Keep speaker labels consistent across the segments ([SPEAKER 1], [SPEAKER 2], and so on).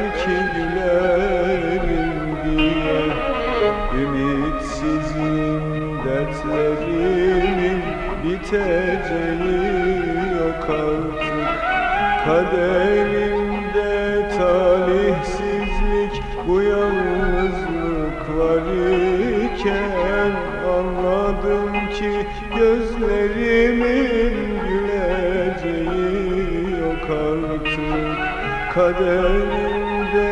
[SPEAKER 1] belki diye Ümitsizim dertlerimin biteceği yok artık. Kaderimde talihsizlik bu yalnızlık var Anladım ki gözlerimin Kaderimde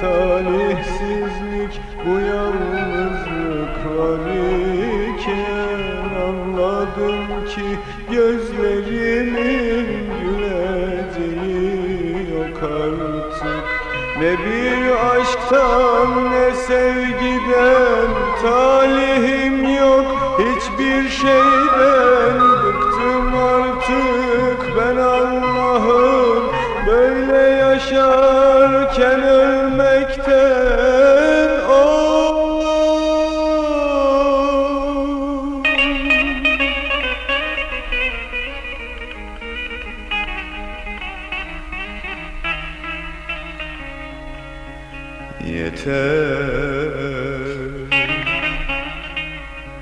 [SPEAKER 1] talihsizlik bu yalnızlık var iken Anladım ki gözlerimin güleceği yok artık. Ne bir aşktan ne sevgiden Yeter.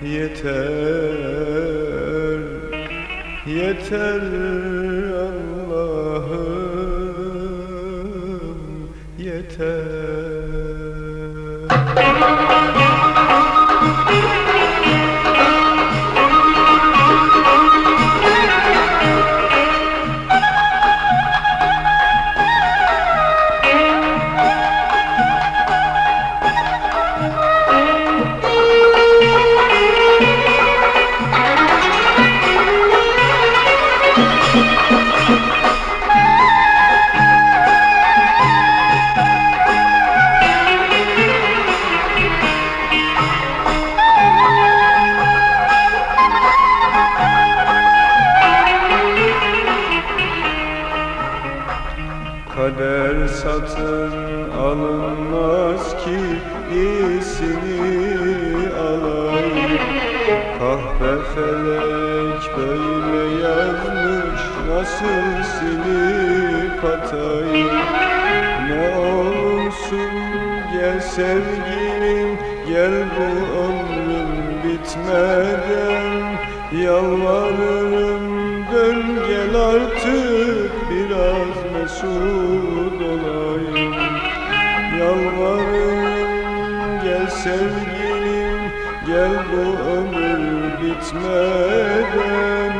[SPEAKER 1] Yeter. Yeter Allah'ım. Yeter Kader satın alınmaz ki iyisini alayım Kahpe felek böyle yazmış nasıl silip atayım Ne olursun gel sevgilim gel bu ömrüm bitmeden. Yalvarırım dön gel artık biraz mesut olayım. Yalvarırım gel sevgilim gel bu ömür bitmeden.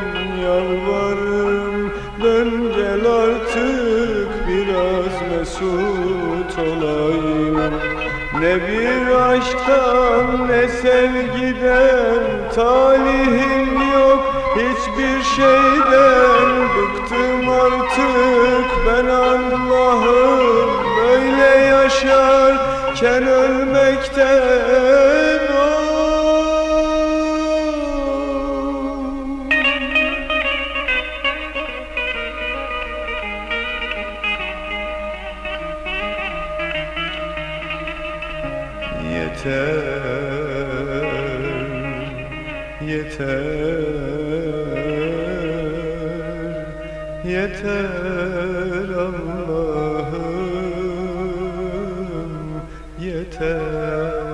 [SPEAKER 1] Yalvarırım dön gel artık biraz mesut olayım. Ne bir aşktan ne sevgiden talihim yok. Hiçbir şeyden bıktım artık Yeter Yeter yeter.